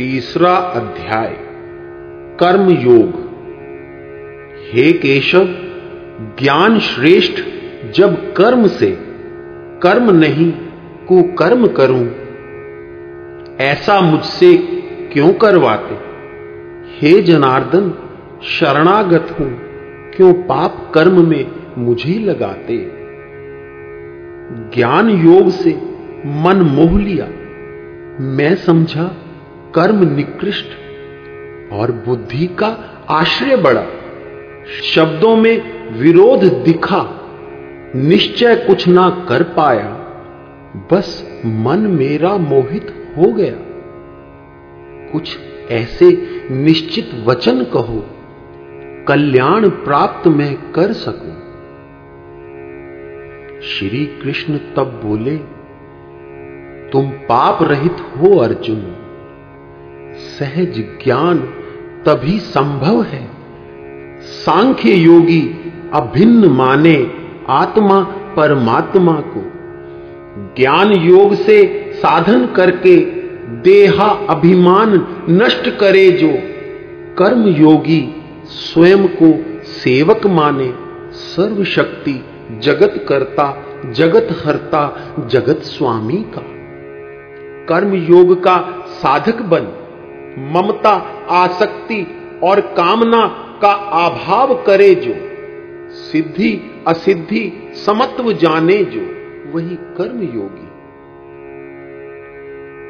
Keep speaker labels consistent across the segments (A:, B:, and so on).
A: तीसरा अध्याय कर्म योग हे केशव, ज्ञान श्रेष्ठ जब कर्म से, कर्म नहीं को कर्म करूँ। ऐसा मुझसे क्यों करवाते? हे जनार्दन, शरणागत हूँ, क्यों पाप कर्म में मुझे लगाते? ज्ञान योग से मन मोह लिया, मैं समझा कर्म निकृष्ट और बुद्धि का आश्रय बड़ा। शब्दों में विरोध दिखा, निश्चय कुछ ना कर पाया, बस मन मेरा मोहित हो गया। कुछ ऐसे निश्चित वचन कहो, कल्याण प्राप्त मैं कर सकूँ। श्री कृष्ण तब बोले, तुम पाप रहित हो, अर्जुन। सहज ज्ञान तभी संभव है। सांख्य योगी अभिन्न माने आत्मा परमात्मा को। ज्ञान योग से साधन करके देहा अभिमान नष्ट करे जो कर्म योगी स्वयं को सेवक माने। सर्वशक्ति जगत करता, जगत हरता, जगत स्वामी का। कर्म योग का साधक बन ममता, आसक्ति और कामना का अभाव करे जो। सिद्धि, असिद्धि, समत्व जाने जो, वही कर्म योगी।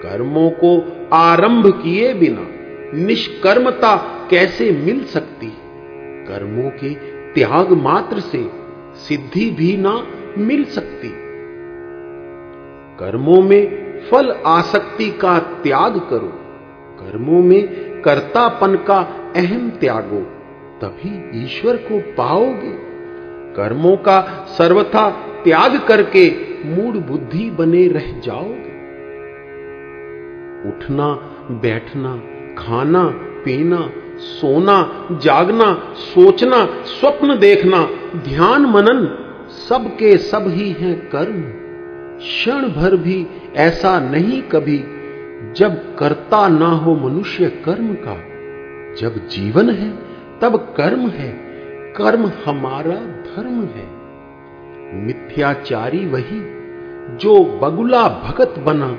A: कर्मों को आरंभ किए बिना निष्कर्मता कैसे मिल सकती? कर्मों के त्याग मात्र से सिद्धि भी ना मिल सकती। कर्मों में फल आसक्ति का त्याग करो। कर्मों में कर्तापन का अहम त्यागो, तभी ईश्वर को पाओगे। कर्मों का सर्वथा त्याग करके मूड बुद्धि बने रह जाओगे। उठना, बैठना, खाना, पीना, सोना, जागना, सोचना, स्वप्न देखना, ध्यान मनन सबके सब ही हैं कर्म। क्षण भर भी ऐसा नहीं कभी जब करता ना हो मनुष्य कर्म का, जब जीवन है, तब कर्म है। कर्म हमारा धर्म है। मिथ्याचारी वही जो बगुला भगत बना,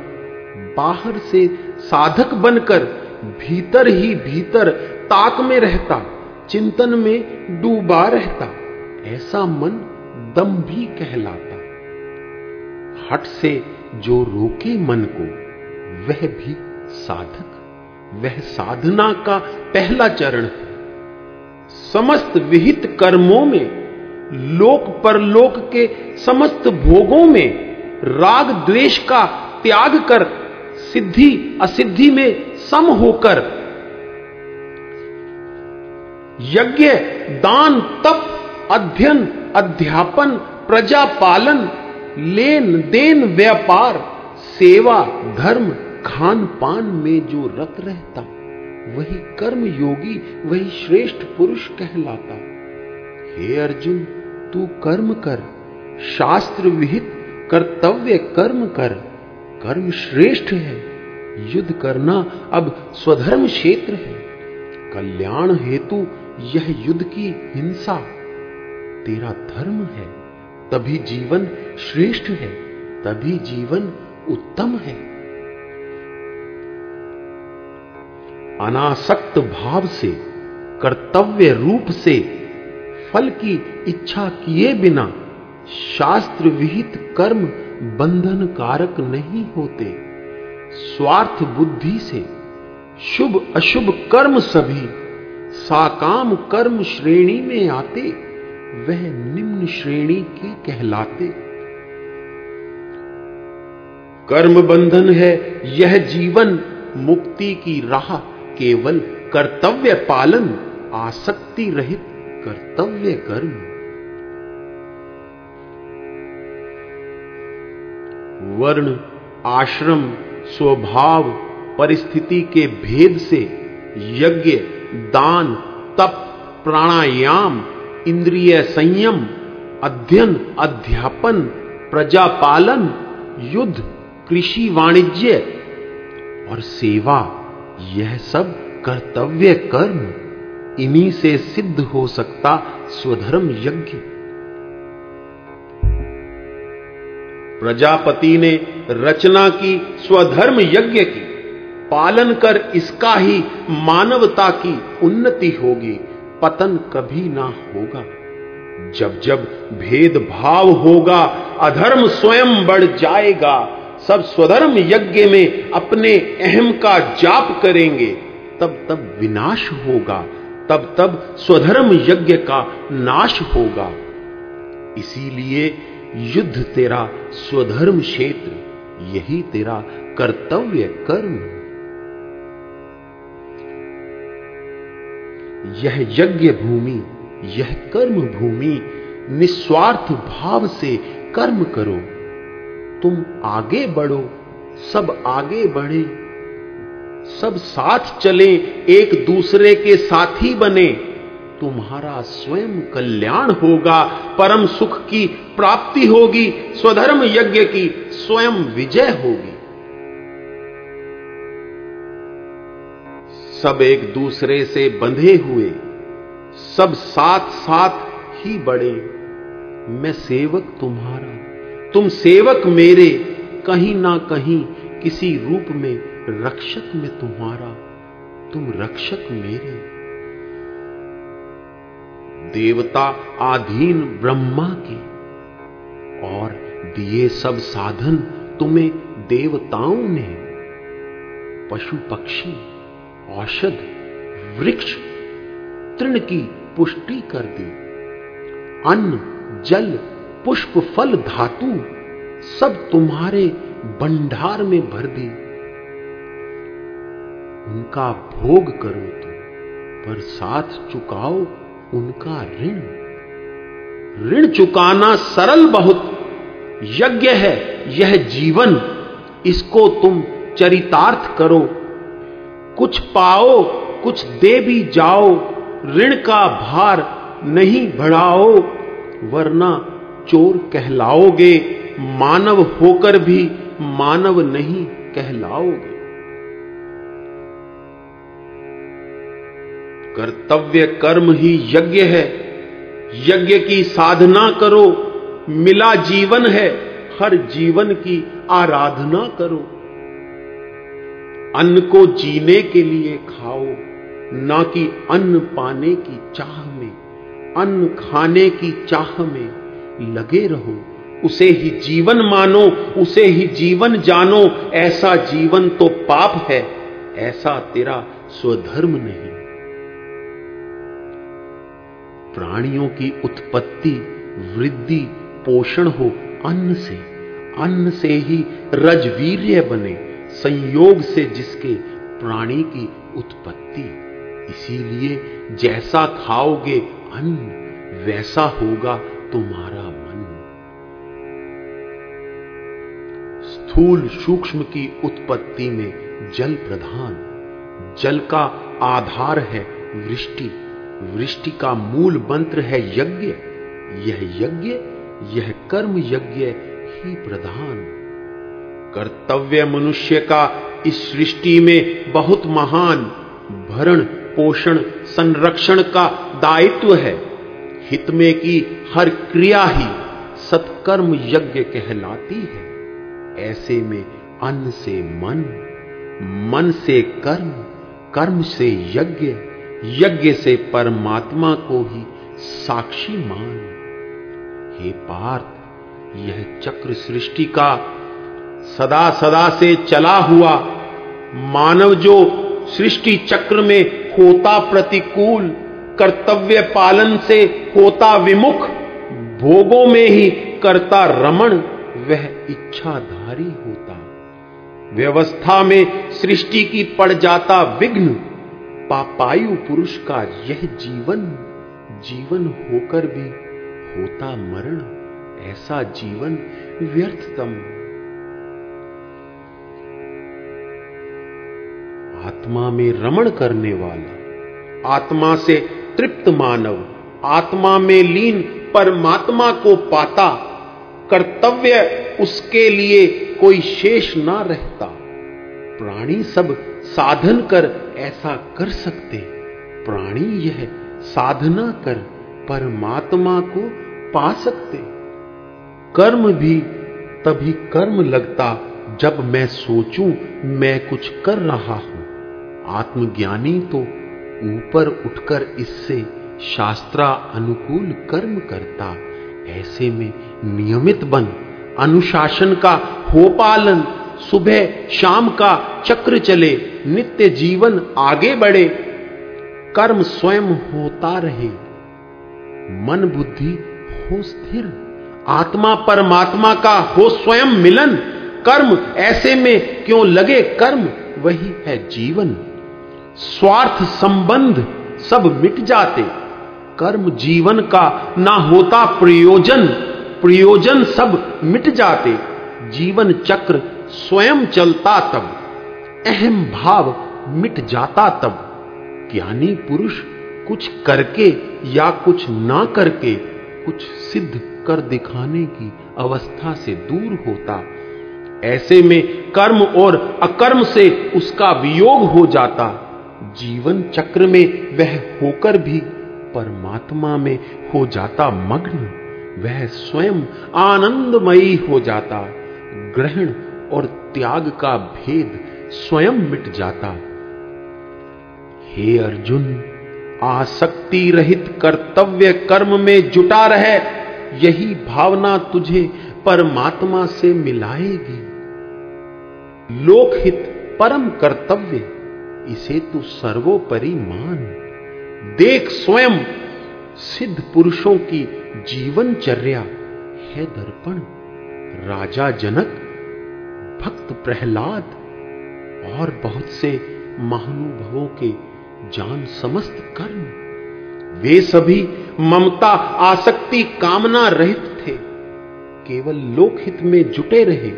A: बाहर से साधक बनकर भीतर ही भीतर ताक में रहता, चिंतन में डूबा रहता, ऐसा मन दम भी कहलाता। हट से जो रोके मन को वह भी साधक, वह साधना का पहला चरण है। समस्त विहित कर्मों में, लोक परलोक के समस्त भोगों में राग द्वेष का त्याग कर, सिद्धि असिद्धि में सम होकर, यज्ञ, दान, तप, अध्ययन, अध्यापन प्रजा पालन लेन देन, व्यापार, सेवा, धर्म खान पान में जो रत रहता, वही कर्म योगी, वही श्रेष्ठ पुरुष कहलाता। हे अर्जुन, तू कर्म कर, शास्त्र विहित, कर्तव्य कर्म कर। कर्म श्रेष्ठ है, युद्ध करना अब स्वधर्म क्षेत्र है। कल्याण हेतु यह युद्ध की हिंसा। तेरा धर्म है, तभी जीवन श्रेष्ठ है, तभी जीवन उत्तम है। अनासक्त भाव से, कर्तव्य रूप से, फल की इच्छा किए बिना शास्त्र विहित कर्म बंधन कारक नहीं होते। स्वार्थ बुद्धि से, शुभ अशुभ कर्म सभी, साकाम कर्म श्रेणी में आते, वह निम्न श्रेणी के कहलाते। कर्म बंधन है, यह जीवन मुक्ति की राह केवल कर्तव्य पालन, आसक्ति रहित कर्तव्य कर्म। वर्ण, आश्रम, स्वभाव, परिस्थिति के भेद से यज्ञ, दान, तप, प्राणायाम, इंद्रिय संयम, अध्ययन, अध्यापन, प्रजापालन, युद्ध, कृषि वाणिज्य और सेवा यह सब कर्तव्य कर्म इन्हीं से सिद्ध हो सकता स्वधर्म यज्ञ। प्रजापति ने रचना की स्वधर्म यज्ञ की, पालन कर इसका ही मानवता की उन्नति होगी, पतन कभी ना होगा। जब जब भेदभाव होगा, अधर्म स्वयं बढ़ जाएगा सब स्वधर्म यज्ञ में अपने अहम का जाप करेंगे, तब तब विनाश होगा, तब तब स्वधर्म यज्ञ का नाश होगा। इसीलिए युद्ध तेरा स्वधर्म क्षेत्र, यही तेरा कर्तव्य कर्म। यह यज्ञ भूमि, यह कर्म भूमि निस्वार्थ भाव से कर्म करो। तुम आगे बढ़ो, सब आगे बढ़े, सब साथ चले, एक दूसरे के साथी बने। तुम्हारा स्वयं कल्याण होगा, परम सुख की प्राप्ति होगी, स्वधर्म यज्ञ की स्वयं विजय होगी। सब एक दूसरे से बंधे हुए, सब साथ साथ ही बढ़े। मैं सेवक तुम्हारा तुम सेवक मेरे, कहीं ना कहीं किसी रूप में रक्षक में तुम्हारा, तुम रक्षक मेरे। देवता आधीन ब्रह्मा के, और दिए सब साधन तुम्हें देवताओं ने। पशु पक्षी, औषध, वृक्ष, तृण की पुष्टि कर दी। अन्न, जल पुष्प फल धातु सब तुम्हारे भंडार में भर दी। उनका भोग करो तो पर साथ चुकाओ उनका ऋण। ऋण चुकाना सरल बहुत, यज्ञ है, यह जीवन, इसको तुम चरितार्थ करो। कुछ पाओ, कुछ दे भी जाओ, ऋण का भार नहीं बढ़ाओ, वरना चोर कहलाओगे, मानव होकर भी मानव नहीं कहलाओगे। कर्तव्य कर्म ही यज्ञ है, यज्ञ की साधना करो, मिला जीवन है, हर जीवन की आराधना करो। अन्न को जीने के लिए खाओ, ना कि अन्न पाने की चाह में, अन्न खाने की चाह में। लगे रहो। उसे ही जीवन मानो, उसे ही जीवन जानो। ऐसा जीवन तो पाप है, ऐसा तेरा स्वधर्म नहीं। प्राणियों की उत्पत्ति, वृद्धि, पोषण हो अन्न से। अन्न से ही रजवीर्य बने, संयोग से जिसके प्राणी की उत्पत्ति। इसीलिए जैसा खाओगे अन्न, वैसा होगा तुम्हारा स्थूल सूक्ष्म की उत्पत्ति में जल प्रधान। जल का आधार है वृष्टि। वृष्टि का मूल मंत्र है यज्ञ। यह यज्ञ, यह कर्म यज्ञ ही प्रधान। कर्तव्य मनुष्य का इस सृष्टि में बहुत महान। भरण, पोषण, संरक्षण का दायित्व है। हित में की हर क्रिया ही सत्कर्म यज्ञ कहलाती है। ऐसे में अन्न से मन मन से कर्म कर्म से यज्ञ यज्ञ से परमात्मा को ही साक्षी मान। हे पार्थ, यह चक्र सृष्टि का सदा सदा से चला हुआ मानव जो सृष्टि चक्र में होता प्रतिकूल, कर्तव्य पालन से होता विमुख, भोगों में ही करता रमण वह इच्छाधारी होता। व्यवस्था में सृष्टि की पड़ जाता विघ्न। पापायु पुरुष का यह जीवन जीवन होकर भी होता मरण। ऐसा जीवन व्यर्थतम। आत्मा में रमण करने वाला, आत्मा से तृप्त मानव, आत्मा में लीन परमात्मा को पाता कर्तव्य उसके लिए कोई शेष ना रहता। प्राणी सब साधन कर ऐसा कर सकते। प्राणी यह साधना कर परमात्मा को पा सकते। कर्म भी तभी कर्म लगता जब मैं सोचूं मैं कुछ कर रहा हूँ। आत्मज्ञानी तो ऊपर उठकर इससे शास्त्रा अनुकूल कर्म करता। ऐसे में नियमित बन, अनुशासन का हो पालन, सुबह शाम का चक्र चले, नित्य जीवन आगे बढ़े, कर्म स्वयं होता रहे। मन बुद्धि हो स्थिर, आत्मा परमात्मा का हो स्वयं मिलन। कर्म ऐसे में क्यों लगे? कर्म वही है जीवन। स्वार्थ संबंध सब मिट जाते। कर्म जीवन का ना होता प्रयोजन। प्रयोजन सब मिट जाते, जीवन चक्र स्वयं चलता तब, अहम भाव मिट जाता तब। ज्ञानी पुरुष कुछ करके या कुछ ना करके कुछ सिद्ध कर दिखाने की अवस्था से दूर होता। ऐसे में कर्म और अकर्म से उसका वियोग हो जाता। जीवन चक्र में वह होकर भी परमात्मा में हो जाता मग्न। वह स्वयं आनंदमयी हो जाता, ग्रहण और त्याग का भेद स्वयं मिट जाता। हे अर्जुन, आसक्ति रहित कर्तव्य कर्म में जुटा रहे, यही भावना तुझे परमात्मा से मिलाएगी। लोकहित परम कर्तव्य, इसे तू सर्वोपरि मान। देख स्वयं सिद्ध पुरुषों की जीवनचर्या है दर्पण। राजा जनक, भक्त प्रहलाद और बहुत से महानुभवों के जान समस्त कर्म वे सभी ममता, आसक्ति, कामना रहित थे। केवल लोकहित में जुटे रहे,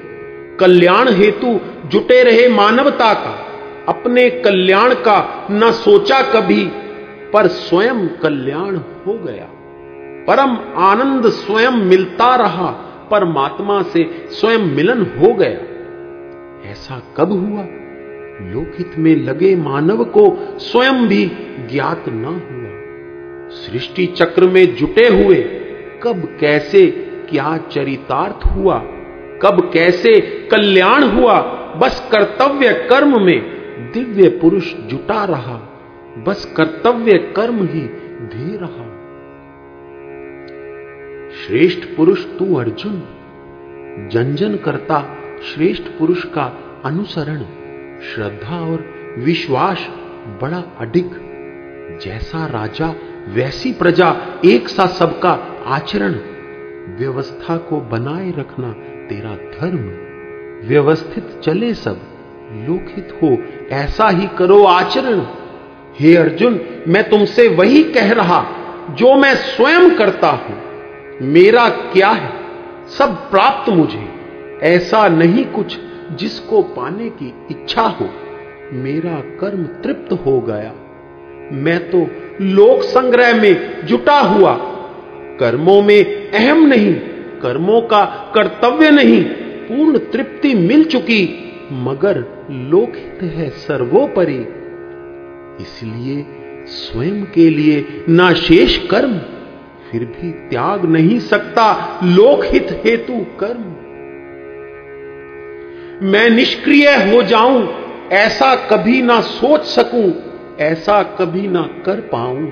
A: कल्याण हेतु जुटे रहे मानवता का, अपने कल्याण का न सोचा कभी पर स्वयं कल्याण हो गया। परम आनंद स्वयं मिलता रहा, परमात्मा से स्वयं मिलन हो गया। ऐसा कब हुआ? लोकहित में लगे मानव को स्वयं भी ज्ञात न हुआ। सृष्टि चक्र में जुटे हुए, कब कैसे क्या चरितार्थ हुआ? कब कैसे कल्याण हुआ? बस कर्तव्य कर्म में दिव्य पुरुष जुटा रहा। बस कर्तव्य कर्म ही दे रहा। श्रेष्ठ पुरुष तू अर्जुन जन जन करता श्रेष्ठ पुरुष का अनुसरण। श्रद्धा और विश्वास बड़ा अडिग जैसा राजा, वैसी प्रजा एक सा सबका आचरण। व्यवस्था को बनाए रखना तेरा धर्म। व्यवस्थित चले सब लोकहित हो, ऐसा ही करो आचरण। हे अर्जुन, मैं तुमसे वही कह रहा जो मैं स्वयं करता हूँ। मेरा क्या है? सब प्राप्त मुझे। ऐसा नहीं कुछ जिसको पाने की इच्छा हो। मेरा कर्म तृप्त हो गया। मैं तो लोक संग्रह में जुटा हुआ। कर्मों में अहम नहीं, कर्मों का कर्तव्य नहीं, पूर्ण तृप्ति मिल चुकी, मगर लोकहित है सर्वोपरि। इसलिए स्वयं के लिए ना शेष कर्म, फिर भी त्याग नहीं सकता लोकहित हेतु कर्म। मैं निष्क्रिय हो जाऊँ, ऐसा कभी ना सोच सकूँ, ऐसा कभी ना कर पाऊँ।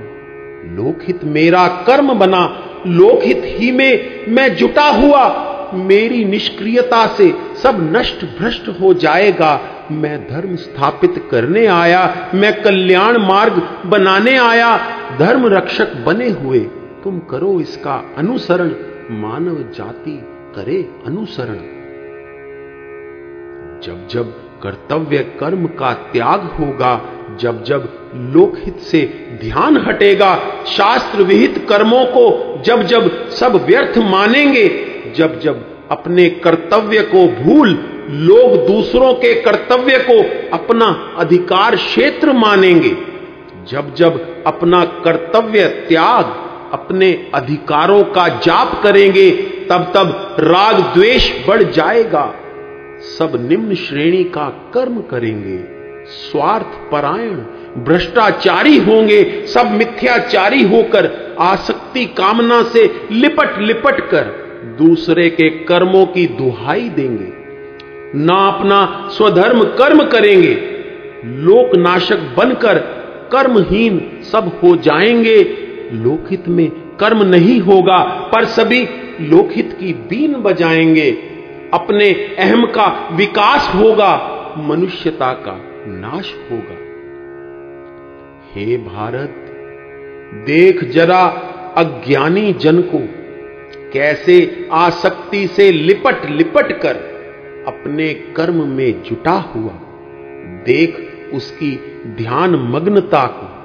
A: लोकहित मेरा कर्म बना, लोकहित ही में मैं जुटा हुआ, मेरी निष्क्रियता से सब नष्ट भ्रष्ट हो जाएगा मैं धर्म स्थापित करने आया, मैं कल्याण मार्ग बनाने आया, धर्म रक्षक बने हुए, तुम करो इसका अनुसरण, मानव जाति करे अनुसरण। जब जब कर्तव्य कर्म का त्याग होगा, जब जब लोकहित से ध्यान हटेगा, शास्त्र विहित कर्मों को जब जब सब व्यर्थ मानेंगे, जब जब अपने कर्तव्य को भूल लोग दूसरों के कर्तव्य को अपना अधिकार क्षेत्र मानेंगे। जब जब अपना कर्तव्य त्याग अपने अधिकारों का जाप करेंगे, तब तब राग द्वेष बढ़ जाएगा। सब निम्न श्रेणी का कर्म करेंगे। स्वार्थ परायण, भ्रष्टाचारी होंगे। सब मिथ्याचारी होकर, आसक्ति कामना से लिपट लिपट कर दूसरे के कर्मों की दुहाई देंगे। ना अपना स्वधर्म कर्म करेंगे। लोकनाशक बनकर कर्महीन सब हो जाएँगे। लोकहित में कर्म नहीं होगा, पर सभी लोकहित की बीन बजाएँगे। अपने अहम का विकास होगा, मनुष्यता का नाश होगा। हे भारत, देख जरा अज्ञानी जन को, कैसे आसक्ति से लिपट लिपट कर अपने कर्म में जुटा हुआ। देख उसकी ध्यान मग्नता को।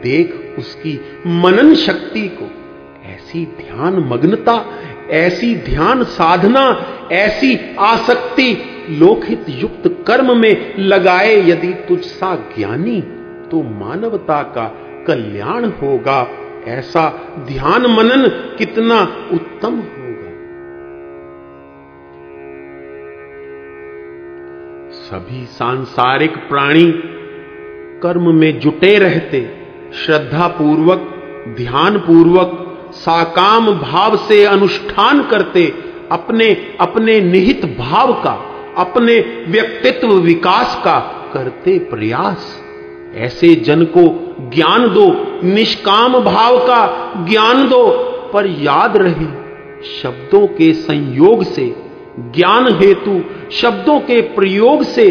A: देख उसकी मनन शक्ति को। ऐसी ध्यान मग्नता ऐसी ध्यान साधना, ऐसी आसक्ति लोकहित युक्त कर्म में लगाए यदि तुझ सा ज्ञानी तो मानवता का कल्याण होगा। ऐसा ध्यान मनन कितना उत्तम होगा सभी सांसारिक प्राणी कर्म में जुटे रहते श्रद्धा पूर्वक ध्यान पूर्वक साकाम भाव से अनुष्ठान करते, अपने अपने निहित भाव का, अपने व्यक्तित्व विकास का करते प्रयास। ऐसे जन को ज्ञान दो, निष्काम भाव का ज्ञान दो, पर याद रहे, शब्दों के संयोग से ज्ञान हेतु शब्दों के प्रयोग से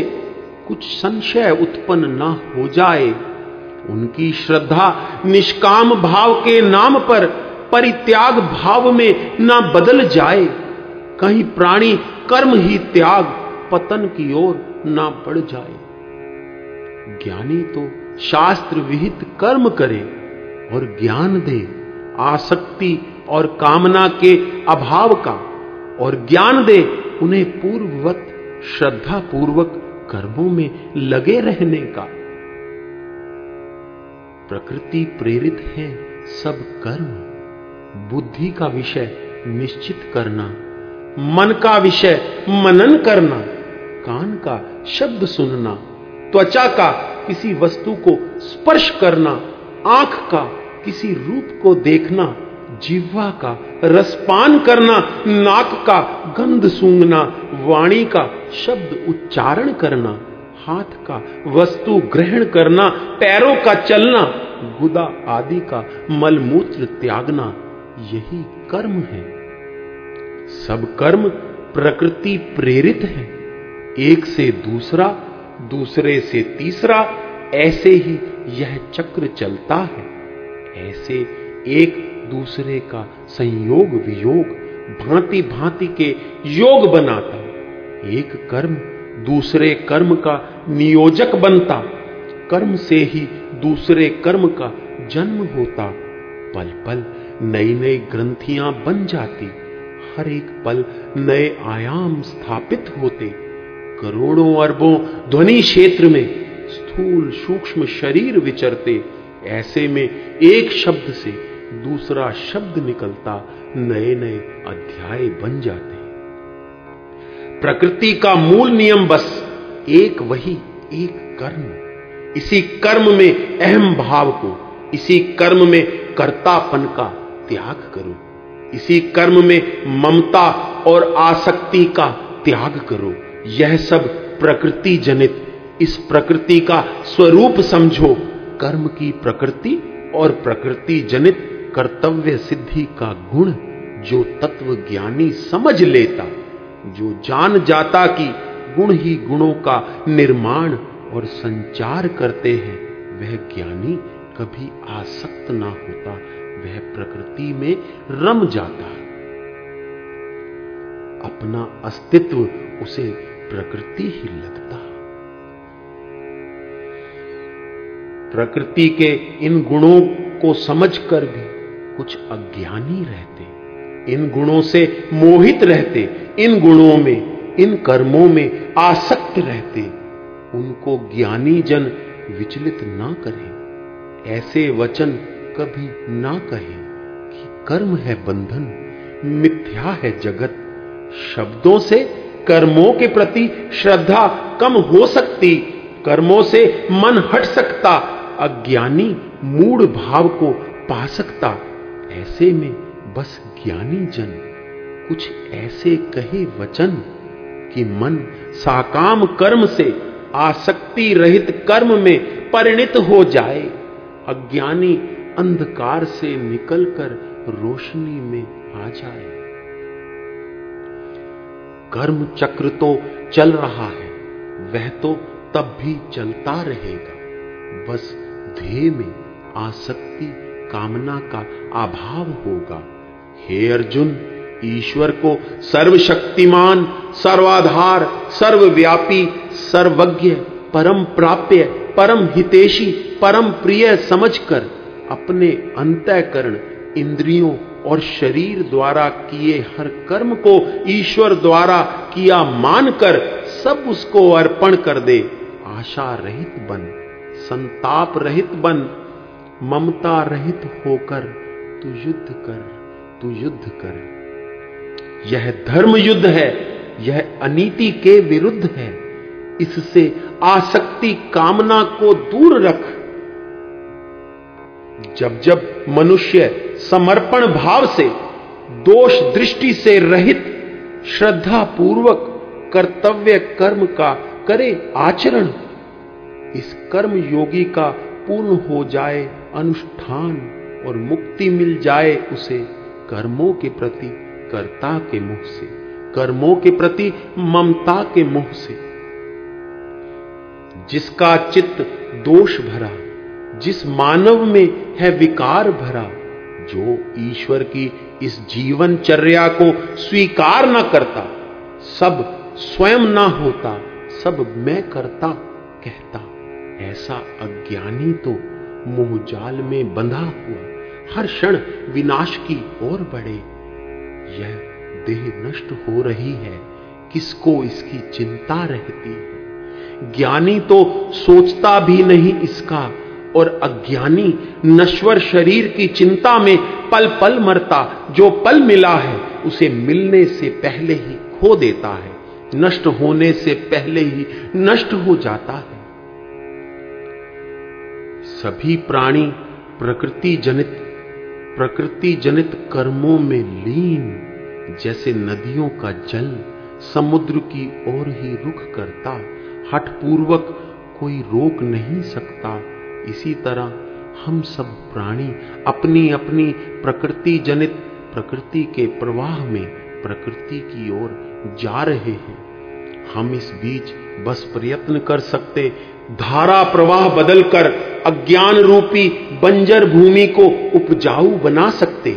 A: कुछ संशय उत्पन्न ना हो जाए। उनकी श्रद्धा निष्काम भाव के नाम पर परित्याग भाव में ना बदल जाए। कहीं प्राणी कर्म ही त्याग पतन की ओर ना बढ़ जाए। ज्ञानी तो शास्त्र विहित कर्म करे और ज्ञान दे, आसक्ति और कामना के अभाव का और ज्ञान दे, उन्हें पूर्ववत श्रद्धा पूर्वक कर्मों में लगे रहने का। प्रकृति प्रेरित है सब कर्म। बुद्धि का विषय निश्चित करना, मन का विषय मनन करना, कान का शब्द सुनना, त्वचा का किसी वस्तु को स्पर्श करना, आँख का किसी रूप को देखना जिह्वा का रसपान करना, नाक का गंध सूंघना, वाणी का शब्द उच्चारण करना, हाथ का वस्तु ग्रहण करना, पैरों का चलना, गुदा आदि का मलमूत्र त्यागना, यही कर्म है। सब कर्म प्रकृति प्रेरित है। एक से दूसरा, दूसरे से तीसरा, ऐसे ही यह चक्र चलता है। ऐसे एक दूसरे का संयोग वियोग भांति भांति के योग बनाता। एक कर्म दूसरे कर्म का नियोजक बनता। कर्म से ही दूसरे कर्म का जन्म होता। पल पल नई नई ग्रंथियाँ बन जाती। हर एक पल नए आयाम स्थापित होते। करोड़ों अरबों ध्वनि क्षेत्र में स्थूल सूक्ष्म शरीर विचरते। ऐसे में एक शब्द से दूसरा शब्द निकलता नए नए अध्याय बन जाते प्रकृति का मूल नियम बस एक वही, एक कर्म। इसी कर्म में अहम भाव को, इसी कर्म में कर्तापन का त्याग करो। इसी कर्म में ममता और आसक्ति का त्याग करो। यह सब प्रकृति जनित। इस प्रकृति का स्वरूप समझो। कर्म की प्रकृति और प्रकृति जनित कर्तव्य सिद्धि का गुण जो तत्व ज्ञानी समझ लेता, जो जान जाता कि गुण ही गुणों का निर्माण और संचार करते हैं, वह ज्ञानी कभी आसक्त ना होता, वह प्रकृति में रम जाता। है अपना अस्तित्व उसे प्रकृति ही लगता। प्रकृति के इन गुणों को समझकर भी कुछ अज्ञानी रहते, इन गुणों से मोहित रहते, इन गुणों में, इन कर्मों में आसक्त रहते, उनको ज्ञानी जन विचलित ना करें। ऐसे वचन कभी ना कहें कि कर्म है बंधन, मिथ्या है जगत। शब्दों से कर्मों के प्रति श्रद्धा कम हो सकती, कर्मों से मन हट सकता, अज्ञानी मूड भाव को पा सकता। ऐसे में बस ज्ञानी जन कुछ ऐसे कहे वचन कि मन साकाम कर्म से, आसक्ति रहित कर्म में परिणित हो जाए। अज्ञानी अंधकार से निकलकर रोशनी में आ जाए। कर्म चक्र तो चल रहा है, वह तो तब भी चलता रहेगा। बस ध्येय में आसक्ति कामना का अभाव होगा। हे अर्जुन, ईश्वर को सर्वशक्तिमान, सर्वाधार, सर्वव्यापी, सर्वज्ञ, परम प्राप्य, परम हितेशी, परम प्रिय समझकर अपने अंतःकरण इंद्रियों और शरीर द्वारा किए हर कर्म को ईश्वर द्वारा किया मानकर सब उसको अर्पण कर दे। आशा रहित बन, संताप रहित बन ममता रहित होकर तू युद्ध कर, तू युद्ध कर। यह धर्म युद्ध है, यह अनीति के विरुद्ध है। इससे आसक्ति कामना को दूर रख। जब जब मनुष्य समर्पण भाव से, दोष दृष्टि से रहित श्रद्धा पूर्वक कर्तव्य कर्म का करे आचरण, इस कर्म योगी का पूर्ण हो जाए अनुष्ठान और मुक्ति मिल जाए उसे कर्मों के प्रति कर्ता के मुँह से, कर्मों के प्रति ममता के मुँह से। जिसका चित्त दोष भरा, जिस मानव में है विकार भरा, जो ईश्वर की इस जीवनचर्या को स्वीकार न करता, सब स्वयं ना होता, सब मैं करता कहता, ऐसा अज्ञानी तो मोहजाल में बंधा हुआ। हर क्षण विनाश की ओर बढ़े। यह देह नष्ट हो रही है। किसको इसकी चिंता रहती है? ज्ञानी तो सोचता भी नहीं इसका, और अज्ञानी नश्वर शरीर की चिंता में पल पल मरता। जो पल मिला है, उसे मिलने से पहले ही खो देता है। नष्ट होने से पहले ही नष्ट हो जाता है। सभी प्राणी प्रकृति जनित प्रकृति जनित कर्मों में लीन, जैसे नदियों का जल समुद्र की ओर ही रुख करता हठ पूर्वक कोई रोक नहीं सकता। इसी तरह हम सब प्राणी अपनी अपनी प्रकृति जनित प्रकृति के प्रवाह में प्रकृति की ओर जा रहे हैं। हम इस बीच बस प्रयत्न कर सकते धारा प्रवाह बदलकर अज्ञान रूपी बंजर भूमि को उपजाऊ बना सकते,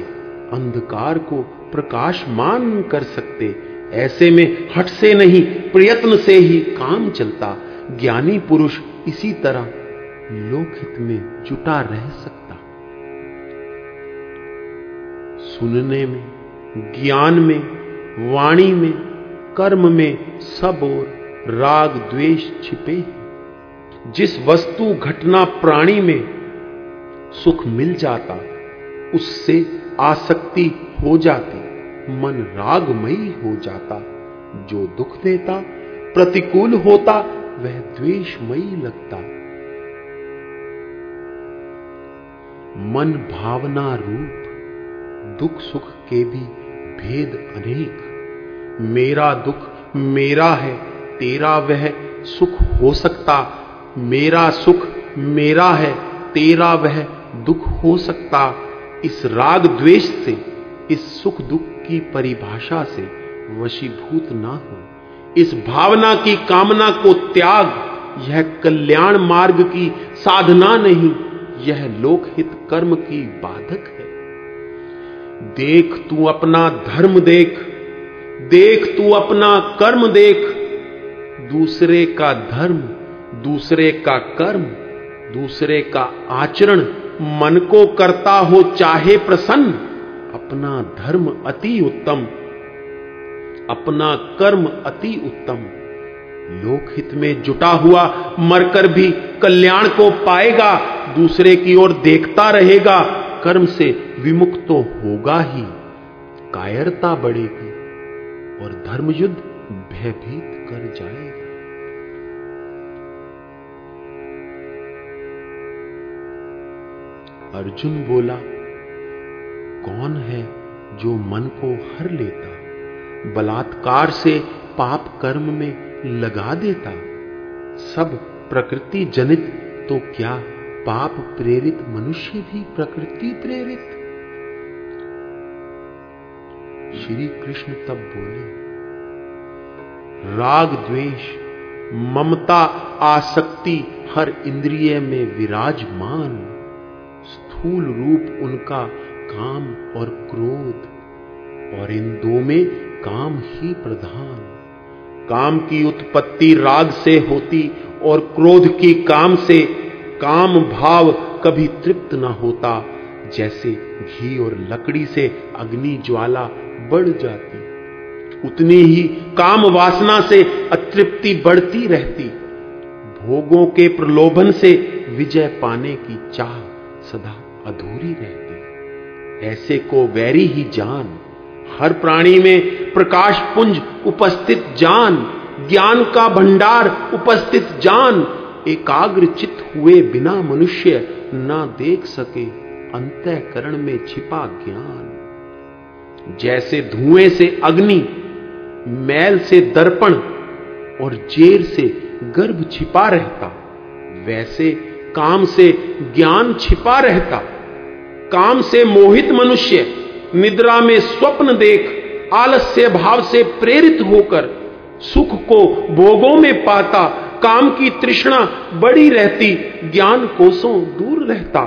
A: अंधकार को प्रकाशमान कर सकते। ऐसे में हट से नहीं, प्रयत्न से ही काम चलता। ज्ञानी पुरुष इसी तरह लोकहित में जुटा रह सकता। सुनने में, ज्ञान में, वाणी में, कर्म में सब और राग द्वेष छिपे जिस वस्तु घटना प्राणी में सुख मिल जाता, उससे आसक्ति हो जाती, मन रागमयी हो जाता। जो दुख देता, प्रतिकूल होता, वह द्वेषमयी लगता। मन भावना रूप, दुख सुख के भी भेद अनेक। मेरा दुख मेरा है, तेरा वह सुख हो सकता मेरा सुख मेरा है, तेरा वह दुख हो सकता। इस राग द्वेष से, इस सुख दुख की परिभाषा से वशीभूत ना हो। इस भावना की कामना को त्याग, यह कल्याण मार्ग की साधना नहीं, यह लोकहित कर्म की बाधक है। देख तू अपना धर्म देख देख तू अपना कर्म देख, दूसरे का धर्म दूसरे का कर्म, दूसरे का आचरण, मन को करता हो चाहे प्रसन्न। अपना धर्म अति उत्तम, अपना कर्म अति उत्तम। लोकहित में जुटा हुआ, मरकर भी कल्याण को पाएगा, दूसरे की ओर देखता रहेगा। कर्म से विमुक्त तो होगा ही, कायरता बढ़ेगी और धर्मयुद्ध भयभीत कर जाएगा। अर्जुन बोला, कौन है जो मन को हर लेता, बलात्कार से पाप कर्म में लगा देता? सब प्रकृति जनित तो क्या पाप प्रेरित मनुष्य भी प्रकृति प्रेरित? श्री कृष्ण तब बोले, राग, द्वेष, ममता, आसक्ति हर इंद्रिय में विराजमान। स्थूल रूप उनका काम और क्रोध। और इन दो में काम ही प्रधान। काम की उत्पत्ति राग से होती और क्रोध की काम से काम भाव कभी तृप्त न होता, जैसे घी और लकड़ी से अग्नि ज्वाला बढ़ जाती। उतनी ही काम वासना से अतृप्ति बढ़ती रहती। भोगों के प्रलोभन से विजय पाने की चाह सदा। अधूरी रहती ऐसे को वैरी ही जान, हर प्राणी में प्रकाश पुंज उपस्थित जान, ज्ञान का भंडार उपस्थित जान, एकाग्र चित हुए बिना मनुष्य ना देख सके अंतकरण में छिपा ज्ञान। जैसे धुएँ से अग्नि, मैल से दर्पण और जेर से गर्भ छिपा रहता, वैसे काम से ज्ञान छिपा रहता, काम से मोहित मनुष्य निद्रा में स्वप्न देख, आलस्य भाव से प्रेरित होकर सुख को भोगों में पाता, काम की तृष्णा बड़ी रहती, ज्ञान कोसों दूर रहता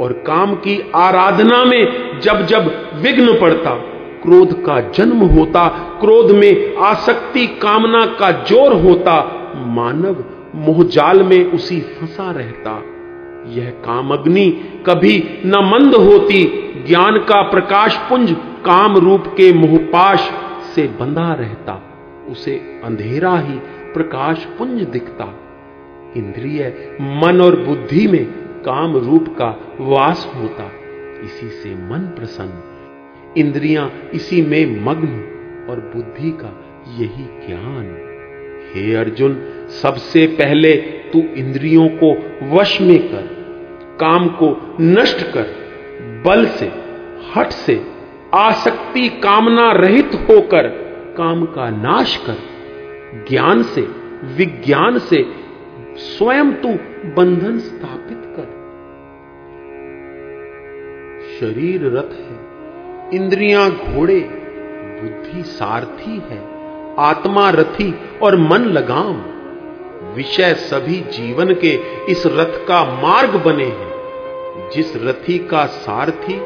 A: और काम की आराधना में जब जब विघ्न पड़ता, क्रोध का जन्म होता, क्रोध में आसक्ति कामना का ज़ोर होता, मानव मोहजाल में उसी फंसा रहता। यह कामग्नि कभी न मंद होती। ज्ञान का प्रकाश पुंज काम रूप के मोहपाश से बंधा रहता। उसे अंधेरा ही प्रकाश पुंज दिखता। इंद्रिय, मन और बुद्धि में काम रूप का वास होता। इसी से मन प्रसन्न। इंद्रियाँ इसी में मग्न और बुद्धि का यही ज्ञान। हे अर्जुन, सबसे पहले तू इंद्रियों को वश में कर, काम को नष्ट कर, बल से हट से, आसक्ति कामना रहित होकर काम का नाश कर, ज्ञान से, विज्ञान से स्वयं तू बंधन स्थापित कर। शरीर रथ है, इंद्रियाँ घोड़े, बुद्धि सारथी है आत्मा रथी और मन लगाम। विषय सभी जीवन के इस रथ का मार्ग बने हैं। जिस रथी का सारथी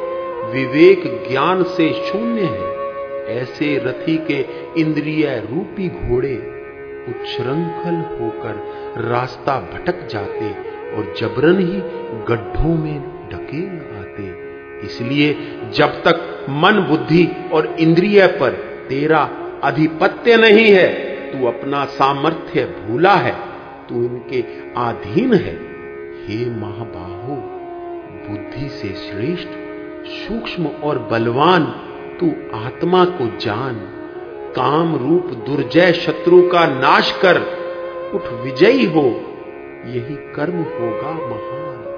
A: विवेक ज्ञान से शून्य है, ऐसे रथी के इंद्रिय रूपी घोड़े उच्छृंखल होकर रास्ता भटक जाते और जबरन ही गड्ढों में ढकेल आते। इसलिए जब तक मन बुद्धि और इंद्रिय पर तेरा अधिपत्य नहीं है, तू अपना सामर्थ्य भूला है, तू इनके अधीन है। हे महाबाहो, बुद्धि से श्रेष्ठ, सूक्ष्म और बलवान, तू आत्मा को जान, काम रूप दुर्जय शत्रु का नाश कर, उठ विजयी हो, यही कर्म होगा महान।